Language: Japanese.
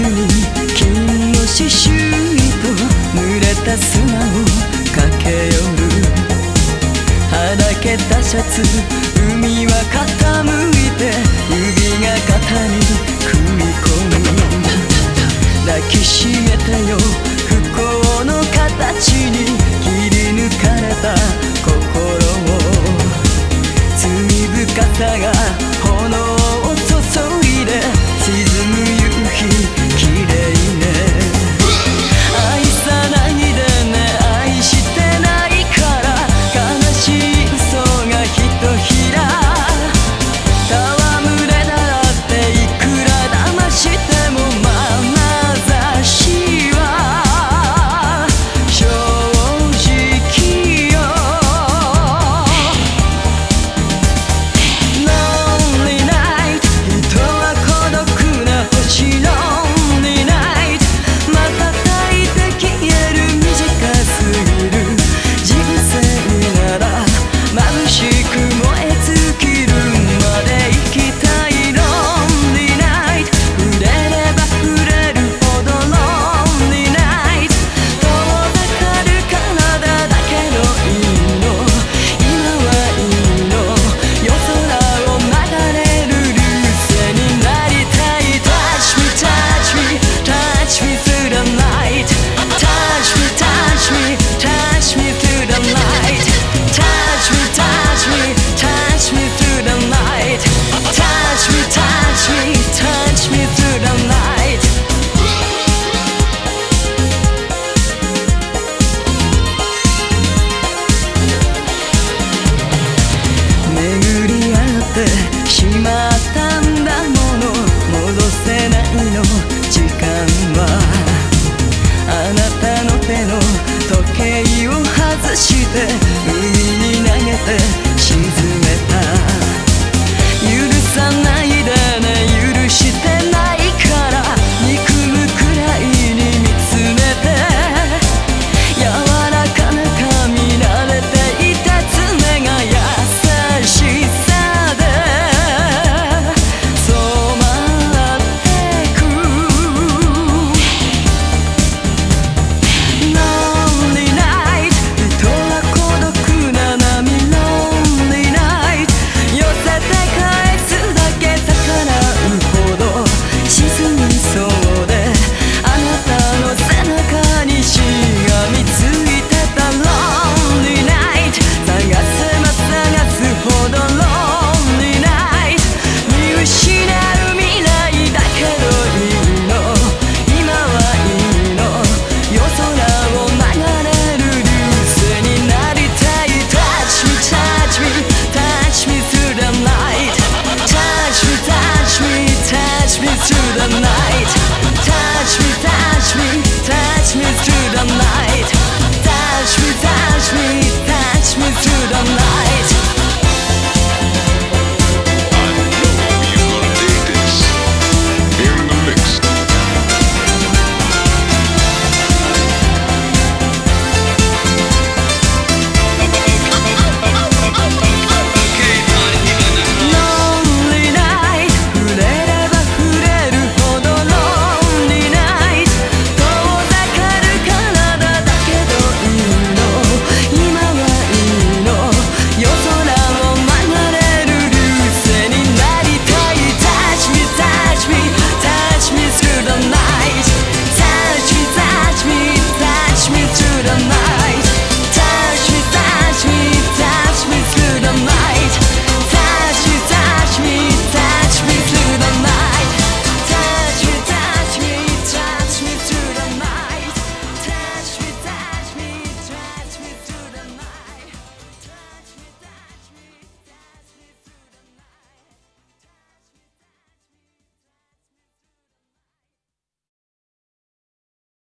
スに金の刺繍と濡れた砂を駆け寄る。はだけたシャツ海は傾いて指が肩に組み込む抱きしめてよを外して海に投げて沈めた。許さない。